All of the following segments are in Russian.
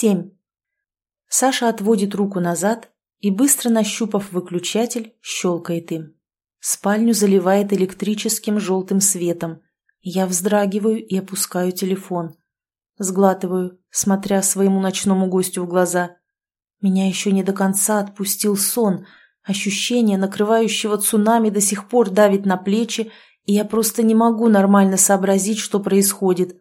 Семь. Саша отводит руку назад и, быстро нащупав выключатель, щелкает им. Спальню заливает электрическим желтым светом. Я вздрагиваю и опускаю телефон. Сглатываю, смотря своему ночному гостю в глаза. Меня еще не до конца отпустил сон. Ощущение накрывающего цунами до сих пор давит на плечи, и я просто не могу нормально сообразить, что происходит.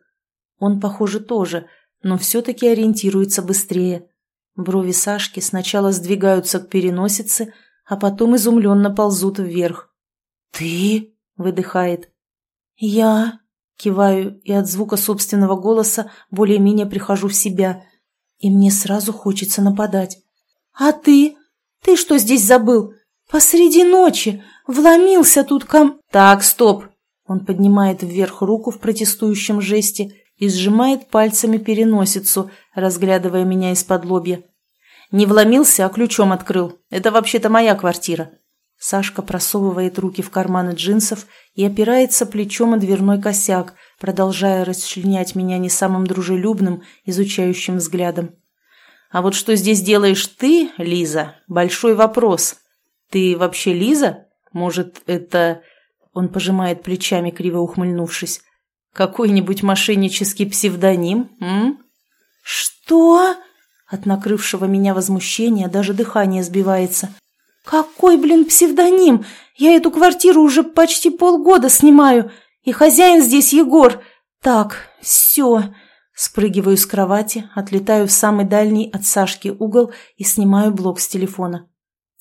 Он, похоже, тоже, но все-таки ориентируется быстрее. Брови Сашки сначала сдвигаются к переносице, а потом изумленно ползут вверх. «Ты?» — выдыхает. «Я?» — киваю, и от звука собственного голоса более-менее прихожу в себя. И мне сразу хочется нападать. «А ты? Ты что здесь забыл? Посреди ночи вломился тут ком...» «Так, стоп!» Он поднимает вверх руку в протестующем жесте и сжимает пальцами переносицу, разглядывая меня из-под лобья. «Не вломился, а ключом открыл. Это вообще-то моя квартира». Сашка просовывает руки в карманы джинсов и опирается плечом о дверной косяк, продолжая расчленять меня не самым дружелюбным, изучающим взглядом. «А вот что здесь делаешь ты, Лиза? Большой вопрос. Ты вообще Лиза? Может, это...» Он пожимает плечами, криво ухмыльнувшись. Какой-нибудь мошеннический псевдоним, м? Что? От накрывшего меня возмущения даже дыхание сбивается. Какой, блин, псевдоним? Я эту квартиру уже почти полгода снимаю, и хозяин здесь Егор. Так, все. Спрыгиваю с кровати, отлетаю в самый дальний от Сашки угол и снимаю блок с телефона.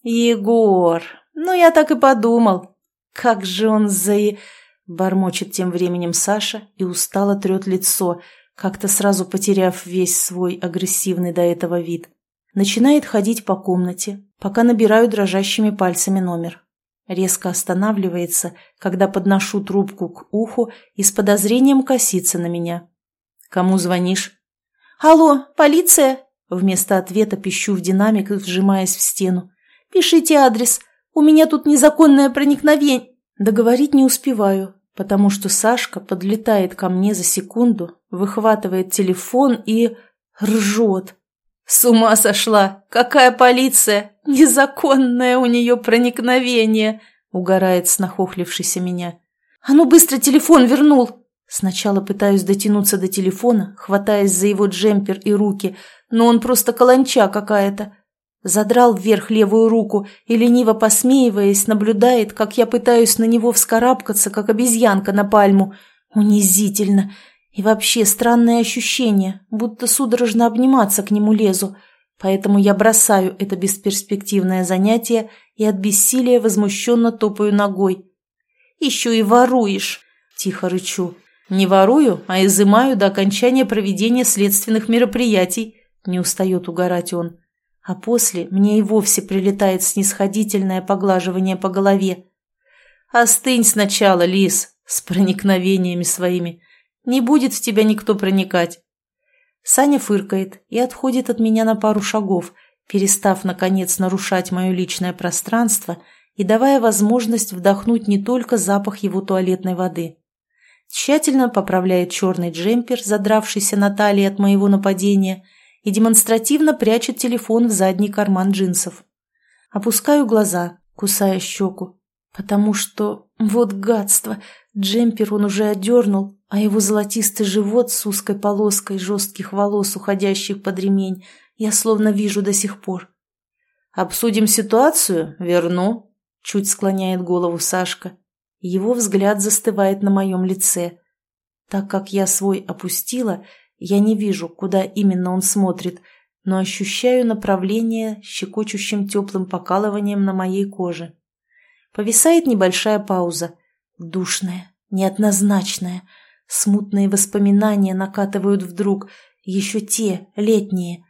Егор, ну я так и подумал. Как же он за... Бормочет тем временем Саша и устало трет лицо, как-то сразу потеряв весь свой агрессивный до этого вид. Начинает ходить по комнате, пока набираю дрожащими пальцами номер. Резко останавливается, когда подношу трубку к уху и с подозрением косится на меня. «Кому звонишь?» «Алло, полиция?» Вместо ответа пищу в динамик, вжимаясь в стену. «Пишите адрес. У меня тут незаконное проникновение». Договорить не успеваю, потому что Сашка подлетает ко мне за секунду, выхватывает телефон и... ржет. «С ума сошла! Какая полиция! Незаконное у нее проникновение!» угорает с нахохлившейся меня. «А ну быстро телефон вернул!» Сначала пытаюсь дотянуться до телефона, хватаясь за его джемпер и руки, но он просто каланча какая-то. Задрал вверх левую руку и, лениво посмеиваясь, наблюдает, как я пытаюсь на него вскарабкаться, как обезьянка на пальму. Унизительно. И вообще странное ощущение, будто судорожно обниматься к нему лезу. Поэтому я бросаю это бесперспективное занятие и от бессилия возмущенно топаю ногой. «Еще и воруешь!» – тихо рычу. «Не ворую, а изымаю до окончания проведения следственных мероприятий», – не устает угорать он а после мне и вовсе прилетает снисходительное поглаживание по голове. «Остынь сначала, лис, с проникновениями своими. Не будет в тебя никто проникать». Саня фыркает и отходит от меня на пару шагов, перестав, наконец, нарушать мое личное пространство и давая возможность вдохнуть не только запах его туалетной воды. Тщательно поправляет черный джемпер, задравшийся на талии от моего нападения – и демонстративно прячет телефон в задний карман джинсов. Опускаю глаза, кусая щеку, потому что, вот гадство, джемпер он уже одернул, а его золотистый живот с узкой полоской жестких волос, уходящих под ремень, я словно вижу до сих пор. «Обсудим ситуацию? Верну», — чуть склоняет голову Сашка. Его взгляд застывает на моем лице. Так как я свой опустила, я не вижу, куда именно он смотрит, но ощущаю направление щекочущим теплым покалыванием на моей коже. Повисает небольшая пауза. Душная, неоднозначная. Смутные воспоминания накатывают вдруг, еще те, летние.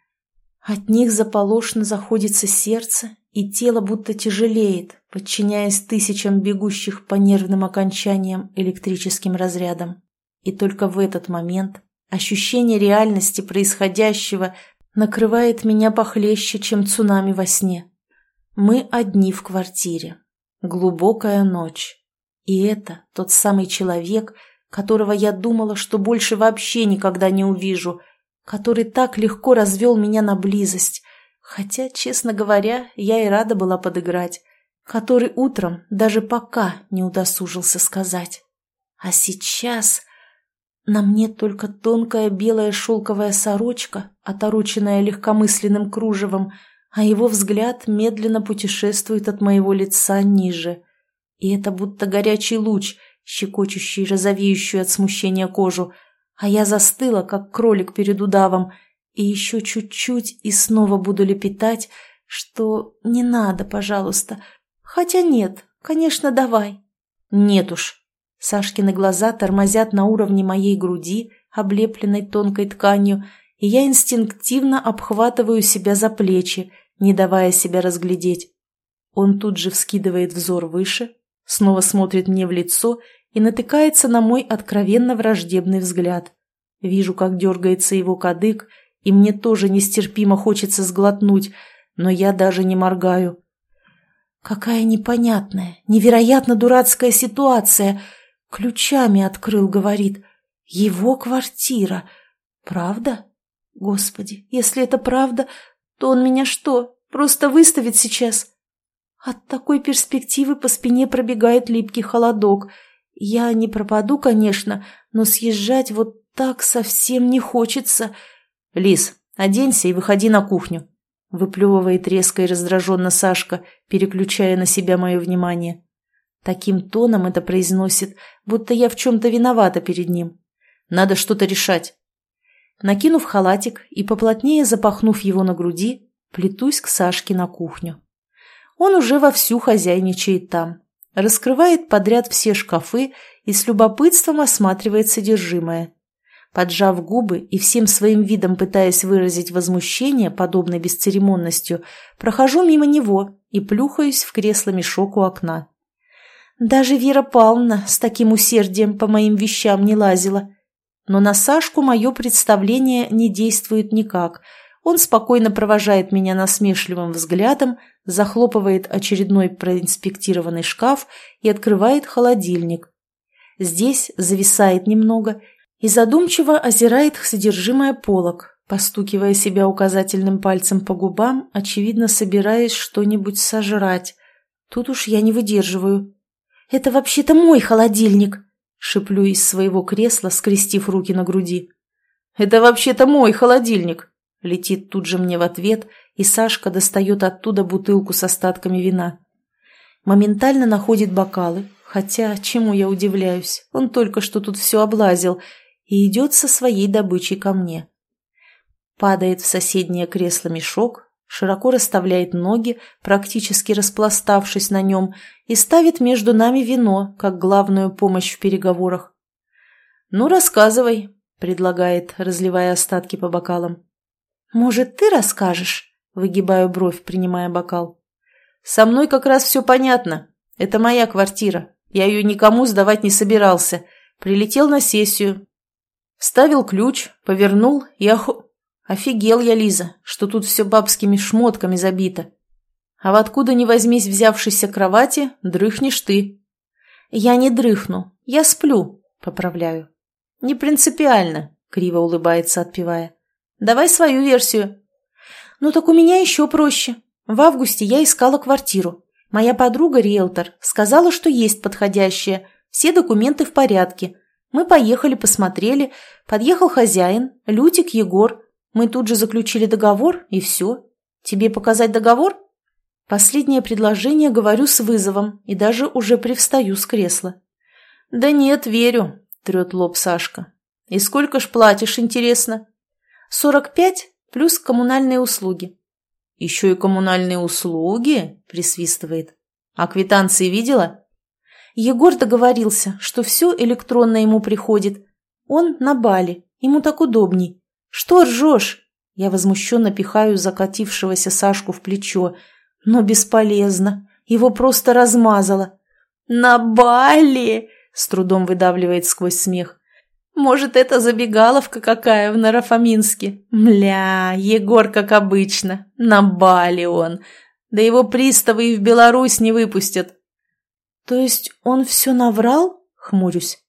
От них заполошно заходится сердце, и тело будто тяжелеет, подчиняясь тысячам бегущих по нервным окончаниям электрическим разрядам. И только в этот момент Ощущение реальности происходящего накрывает меня похлеще, чем цунами во сне. Мы одни в квартире. Глубокая ночь. И это тот самый человек, которого я думала, что больше вообще никогда не увижу, который так легко развел меня на близость, хотя, честно говоря, я и рада была подыграть, который утром даже пока не удосужился сказать. А сейчас на мне только тонкая белая шелковая сорочка, отороченная легкомысленным кружевом, а его взгляд медленно путешествует от моего лица ниже. И это будто горячий луч, щекочущий розовеющую от смущения кожу, а я застыла, как кролик перед удавом, и еще чуть-чуть и снова буду лепетать, что не надо, пожалуйста. Хотя нет, конечно, давай. Нет уж. Сашкины глаза тормозят на уровне моей груди, облепленной тонкой тканью, и я инстинктивно обхватываю себя за плечи, не давая себя разглядеть. Он тут же вскидывает взор выше, снова смотрит мне в лицо и натыкается на мой откровенно враждебный взгляд. Вижу, как дергается его кадык, и мне тоже нестерпимо хочется сглотнуть, но я даже не моргаю. Какая непонятная, невероятно дурацкая ситуация. Ключами открыл, говорит. Его квартира. Правда? Господи, если это правда, то он меня что, просто выставит сейчас? От такой перспективы по спине пробегает липкий холодок — я не пропаду, конечно, но съезжать вот так совсем не хочется. Лис, оденься и выходи на кухню. Выплевывает резко и раздраженно Сашка, переключая на себя мое внимание. Таким тоном это произносит, будто я в чем-то виновата перед ним. Надо что-то решать. Накинув халатик и поплотнее запахнув его на груди, плетусь к Сашке на кухню. Он уже вовсю хозяйничает там раскрывает подряд все шкафы и с любопытством осматривает содержимое. Поджав губы и всем своим видом пытаясь выразить возмущение подобной бесцеремонностью, прохожу мимо него и плюхаюсь в кресло-мешок у окна. Даже Вера Павловна с таким усердием по моим вещам не лазила. Но на Сашку мое представление не действует никак – он спокойно провожает меня насмешливым взглядом, захлопывает очередной проинспектированный шкаф и открывает холодильник. Здесь зависает немного и задумчиво озирает содержимое полок, постукивая себя указательным пальцем по губам, очевидно собираясь что-нибудь сожрать. Тут уж я не выдерживаю. «Это вообще-то мой холодильник!» — шиплю из своего кресла, скрестив руки на груди. «Это вообще-то мой холодильник!» Летит тут же мне в ответ, и Сашка достает оттуда бутылку с остатками вина. Моментально находит бокалы, хотя, чему я удивляюсь, он только что тут все облазил, и идет со своей добычей ко мне. Падает в соседнее кресло мешок, широко расставляет ноги, практически распластавшись на нем, и ставит между нами вино, как главную помощь в переговорах. «Ну, рассказывай», — предлагает, разливая остатки по бокалам. «Может, ты расскажешь?» – выгибаю бровь, принимая бокал. «Со мной как раз все понятно. Это моя квартира. Я ее никому сдавать не собирался. Прилетел на сессию. Вставил ключ, повернул и охо... Офигел я, Лиза, что тут все бабскими шмотками забито. А в откуда ни возьмись взявшейся кровати, дрыхнешь ты. Я не дрыхну, я сплю, поправляю. Не принципиально, криво улыбается, отпевая. Давай свою версию. Ну так у меня еще проще. В августе я искала квартиру. Моя подруга, риэлтор, сказала, что есть подходящая. Все документы в порядке. Мы поехали, посмотрели. Подъехал хозяин, Лютик Егор. Мы тут же заключили договор, и все. Тебе показать договор? Последнее предложение говорю с вызовом и даже уже привстаю с кресла. «Да нет, верю», — трет лоб Сашка. «И сколько ж платишь, интересно?» Сорок пять плюс коммунальные услуги. Еще и коммунальные услуги? Присвистывает. А квитанции видела? Егор договорился, что все электронно ему приходит. Он на Бали, ему так удобней. Что ржешь? Я возмущенно пихаю закатившегося Сашку в плечо. Но бесполезно. Его просто размазало. «На Бали!» — с трудом выдавливает сквозь смех. Может, это забегаловка какая в Нарафаминске? Мля, Егор, как обычно, на бале он. Да его приставы и в Беларусь не выпустят. То есть он все наврал? Хмурюсь.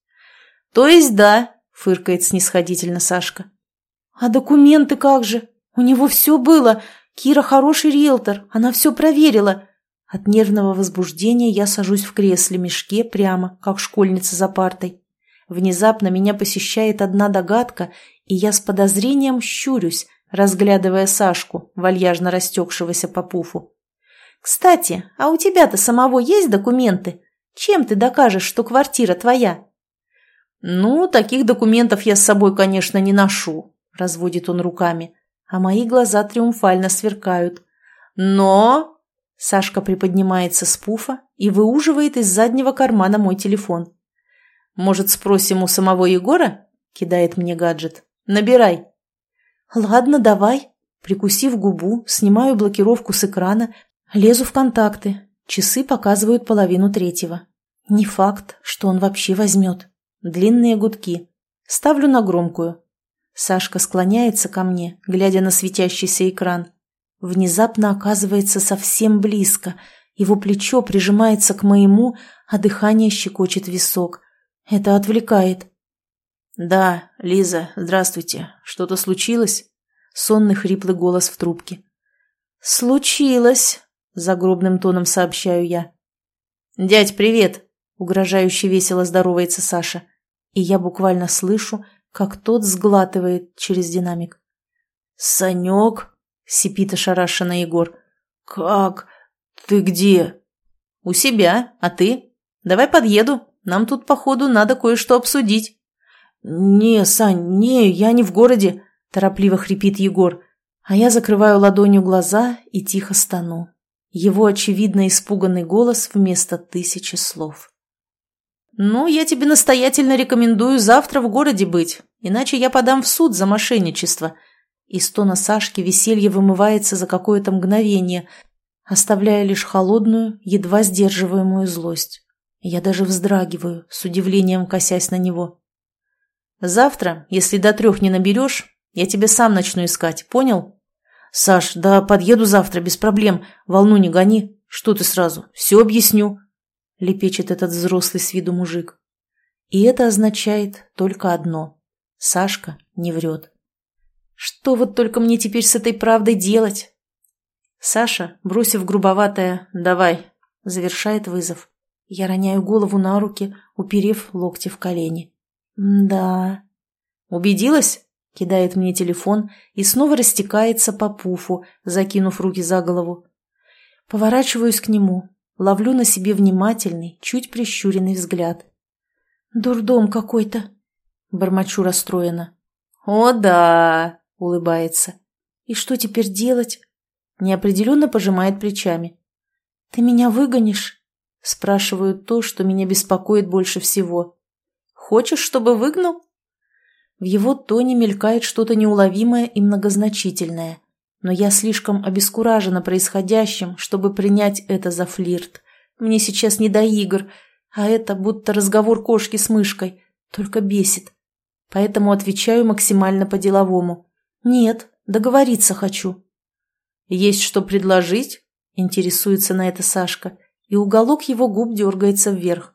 То есть да, фыркает снисходительно Сашка. «А документы как же? У него все было. Кира хороший риэлтор, она все проверила». От нервного возбуждения я сажусь в кресле-мешке прямо, как школьница за партой. Внезапно меня посещает одна догадка, и я с подозрением щурюсь, разглядывая Сашку, вальяжно растекшегося по пуфу. «Кстати, а у тебя-то самого есть документы? Чем ты докажешь, что квартира твоя?» «Ну, таких документов я с собой, конечно, не ношу», — разводит он руками, а мои глаза триумфально сверкают. «Но...» — Сашка приподнимается с пуфа и выуживает из заднего кармана мой телефон. «Может, спросим у самого Егора?» — кидает мне гаджет. «Набирай». «Ладно, давай». Прикусив губу, снимаю блокировку с экрана, лезу в контакты. Часы показывают половину третьего. Не факт, что он вообще возьмет. Длинные гудки. Ставлю на громкую. Сашка склоняется ко мне, глядя на светящийся экран. Внезапно оказывается совсем близко. Его плечо прижимается к моему, а дыхание щекочет висок. Это отвлекает. «Да, Лиза, здравствуйте. Что-то случилось?» Сонный хриплый голос в трубке. «Случилось», — загробным тоном сообщаю я. «Дядь, привет!» — угрожающе весело здоровается Саша. И я буквально слышу, как тот сглатывает через динамик. «Санек?» — сипит ошарашенно Егор. «Как? Ты где?» «У себя. А ты? Давай подъеду. Нам тут, походу, надо кое-что обсудить». «Не, Сань, не, я не в городе», – торопливо хрипит Егор. А я закрываю ладонью глаза и тихо стану. Его очевидно испуганный голос вместо тысячи слов. «Ну, я тебе настоятельно рекомендую завтра в городе быть, иначе я подам в суд за мошенничество». Из тона Сашки веселье вымывается за какое-то мгновение, оставляя лишь холодную, едва сдерживаемую злость. Я даже вздрагиваю, с удивлением косясь на него. Завтра, если до трех не наберешь, я тебя сам начну искать, понял? Саш, да подъеду завтра, без проблем. Волну не гони. Что ты сразу? Все объясню. Лепечет этот взрослый с виду мужик. И это означает только одно. Сашка не врет. Что вот только мне теперь с этой правдой делать? Саша, бросив грубоватое «давай», завершает вызов. Я роняю голову на руки, уперев локти в колени. «Да». «Убедилась?» — кидает мне телефон и снова растекается по пуфу, закинув руки за голову. Поворачиваюсь к нему, ловлю на себе внимательный, чуть прищуренный взгляд. «Дурдом какой-то», — бормочу расстроенно. «О, да!» — улыбается. «И что теперь делать?» Неопределенно пожимает плечами. «Ты меня выгонишь?» Спрашиваю то, что меня беспокоит больше всего. Хочешь, чтобы выгнал?» В его тоне мелькает что-то неуловимое и многозначительное, но я слишком обескуражена происходящим, чтобы принять это за флирт. Мне сейчас не до игр, а это будто разговор кошки с мышкой, только бесит. Поэтому отвечаю максимально по-деловому. «Нет, договориться хочу». «Есть что предложить?» – интересуется на это Сашка, и уголок его губ дергается вверх.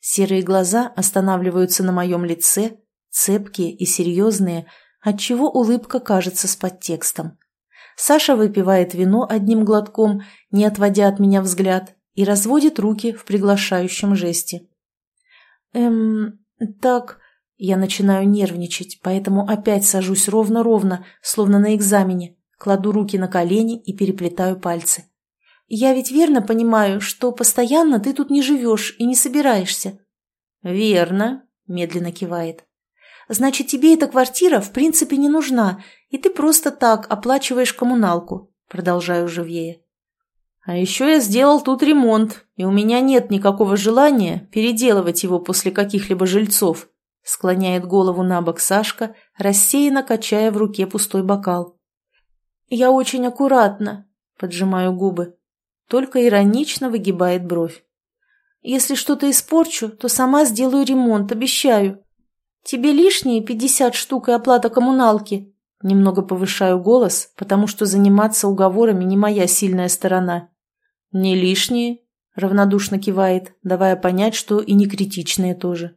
Серые глаза останавливаются на моем лице, цепкие и серьезные, отчего улыбка кажется с подтекстом. Саша выпивает вино одним глотком, не отводя от меня взгляд, и разводит руки в приглашающем жесте. «Эм, так...» Я начинаю нервничать, поэтому опять сажусь ровно-ровно, словно на экзамене, кладу руки на колени и переплетаю пальцы. Я ведь верно понимаю, что постоянно ты тут не живешь и не собираешься?» «Верно», — медленно кивает. «Значит, тебе эта квартира в принципе не нужна, и ты просто так оплачиваешь коммуналку», — продолжаю живее. «А еще я сделал тут ремонт, и у меня нет никакого желания переделывать его после каких-либо жильцов», — склоняет голову на бок Сашка, рассеянно качая в руке пустой бокал. «Я очень аккуратно», — поджимаю губы только иронично выгибает бровь. «Если что-то испорчу, то сама сделаю ремонт, обещаю. Тебе лишние пятьдесят штук и оплата коммуналки?» Немного повышаю голос, потому что заниматься уговорами не моя сильная сторона. «Не лишние», — равнодушно кивает, давая понять, что и не критичные тоже.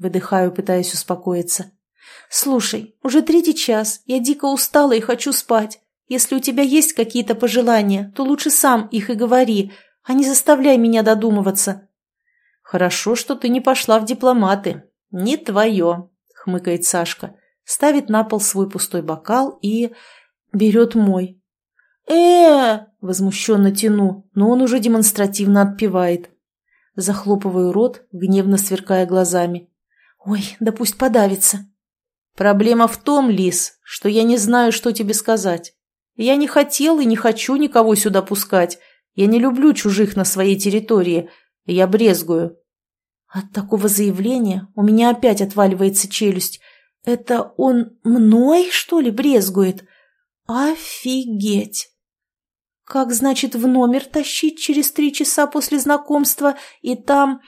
Выдыхаю, пытаясь успокоиться. «Слушай, уже третий час, я дико устала и хочу спать. Если у тебя есть какие-то пожелания, то лучше сам их и говори, а не заставляй меня додумываться». «Хорошо, что ты не пошла в дипломаты. Не твое», — хмыкает Сашка, ставит на пол свой пустой бокал и берет мой. э возмущенно тяну, но он уже демонстративно отпивает. Захлопываю рот, гневно сверкая глазами. «Ой, да пусть подавится». «Проблема в том, Лис, что я не знаю, что тебе сказать. Я не хотел и не хочу никого сюда пускать. Я не люблю чужих на своей территории. Я брезгую. От такого заявления у меня опять отваливается челюсть. Это он мной, что ли, брезгует? Офигеть! Как, значит, в номер тащить через три часа после знакомства, и там...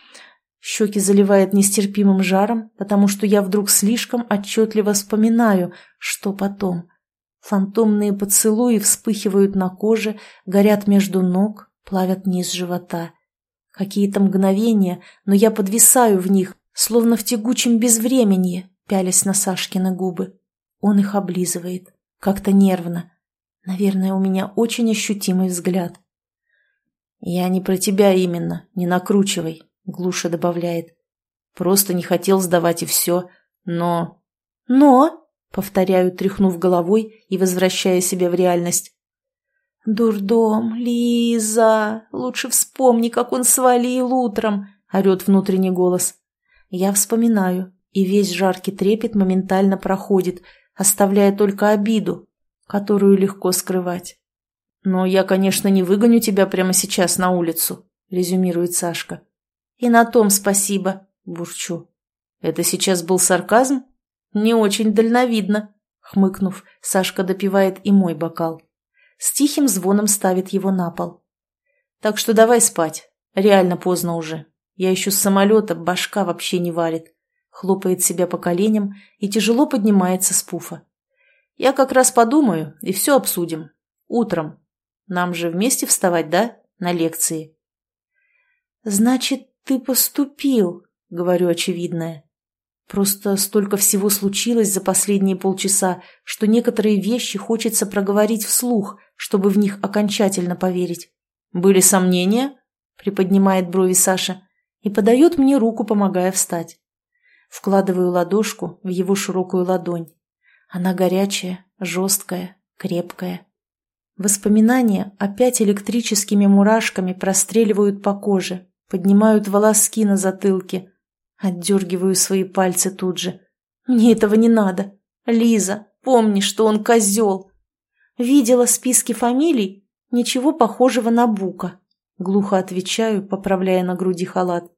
Щеки заливает нестерпимым жаром, потому что я вдруг слишком отчетливо вспоминаю, что потом. Фантомные поцелуи вспыхивают на коже, горят между ног, плавят низ живота. Какие-то мгновения, но я подвисаю в них, словно в тягучем безвременье, пялясь на Сашкины губы. Он их облизывает, как-то нервно. Наверное, у меня очень ощутимый взгляд. «Я не про тебя именно, не накручивай», — глуше добавляет. «Просто не хотел сдавать и все, но...» «Но?» — повторяю, тряхнув головой и возвращая себя в реальность. «Дурдом, Лиза! Лучше вспомни, как он свалил утром!» — орет внутренний голос. Я вспоминаю, и весь жаркий трепет моментально проходит, оставляя только обиду, которую легко скрывать. «Но я, конечно, не выгоню тебя прямо сейчас на улицу», — резюмирует Сашка. «И на том спасибо», — бурчу. «Это сейчас был сарказм?» «Не очень дальновидно», — хмыкнув, Сашка допивает и мой бокал с тихим звоном ставит его на пол. «Так что давай спать. Реально поздно уже. Я еще с самолета, башка вообще не варит». Хлопает себя по коленям и тяжело поднимается с пуфа. «Я как раз подумаю и все обсудим. Утром. Нам же вместе вставать, да? На лекции». «Значит, ты поступил», — говорю очевидное. Просто столько всего случилось за последние полчаса, что некоторые вещи хочется проговорить вслух, чтобы в них окончательно поверить. «Были сомнения?» — приподнимает брови Саша и подает мне руку, помогая встать. Вкладываю ладошку в его широкую ладонь. Она горячая, жесткая, крепкая. Воспоминания опять электрическими мурашками простреливают по коже, поднимают волоски на затылке. Отдергиваю свои пальцы тут же. Мне этого не надо. Лиза, помни, что он козел. Видела списки фамилий? Ничего похожего на Бука. Глухо отвечаю, поправляя на груди халат.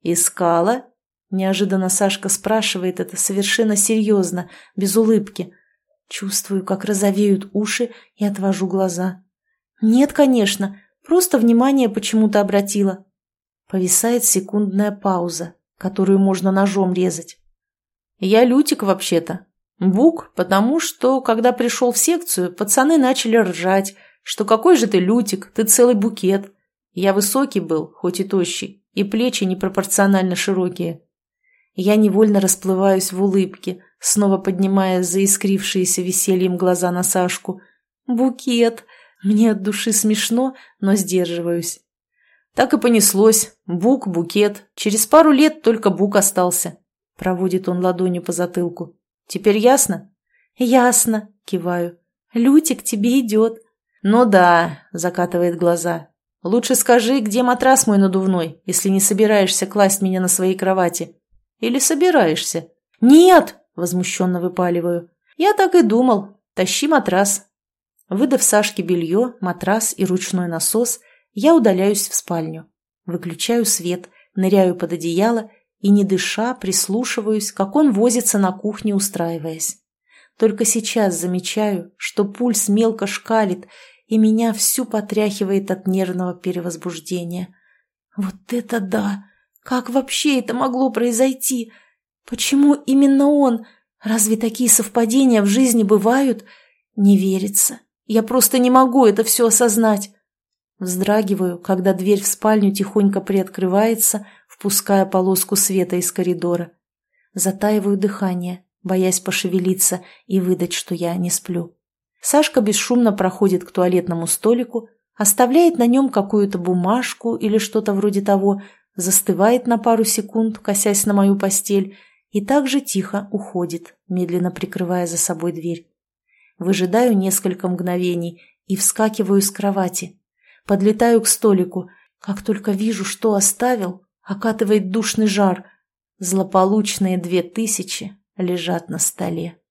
«Искала?» Неожиданно Сашка спрашивает это совершенно серьезно, без улыбки. Чувствую, как розовеют уши и отвожу глаза. «Нет, конечно, просто внимание почему-то обратила». Повисает секундная пауза, которую можно ножом резать. «Я Лютик вообще-то», Бук, потому что, когда пришел в секцию, пацаны начали ржать, что какой же ты лютик, ты целый букет. Я высокий был, хоть и тощий, и плечи непропорционально широкие. Я невольно расплываюсь в улыбке, снова поднимая заискрившиеся весельем глаза на Сашку. «Букет!» Мне от души смешно, но сдерживаюсь. Так и понеслось. Бук, букет. Через пару лет только бук остался. Проводит он ладонью по затылку. Теперь ясно?» «Ясно», — киваю. «Лютик тебе идет». «Ну да», — закатывает глаза. «Лучше скажи, где матрас мой надувной, если не собираешься класть меня на своей кровати. Или собираешься?» «Нет!» — возмущенно выпаливаю. «Я так и думал. Тащи матрас». Выдав Сашке белье, матрас и ручной насос, я удаляюсь в спальню. Выключаю свет, ныряю под одеяло и, не дыша, прислушиваюсь, как он возится на кухне, устраиваясь. Только сейчас замечаю, что пульс мелко шкалит, и меня всю потряхивает от нервного перевозбуждения. Вот это да! Как вообще это могло произойти? Почему именно он? Разве такие совпадения в жизни бывают? Не верится. Я просто не могу это все осознать. Вздрагиваю, когда дверь в спальню тихонько приоткрывается, впуская полоску света из коридора. Затаиваю дыхание, боясь пошевелиться и выдать, что я не сплю. Сашка бесшумно проходит к туалетному столику, оставляет на нем какую-то бумажку или что-то вроде того, застывает на пару секунд, косясь на мою постель, и также тихо уходит, медленно прикрывая за собой дверь. Выжидаю несколько мгновений и вскакиваю с кровати. Подлетаю к столику. Как только вижу, что оставил, окатывает душный жар. Злополучные две тысячи лежат на столе.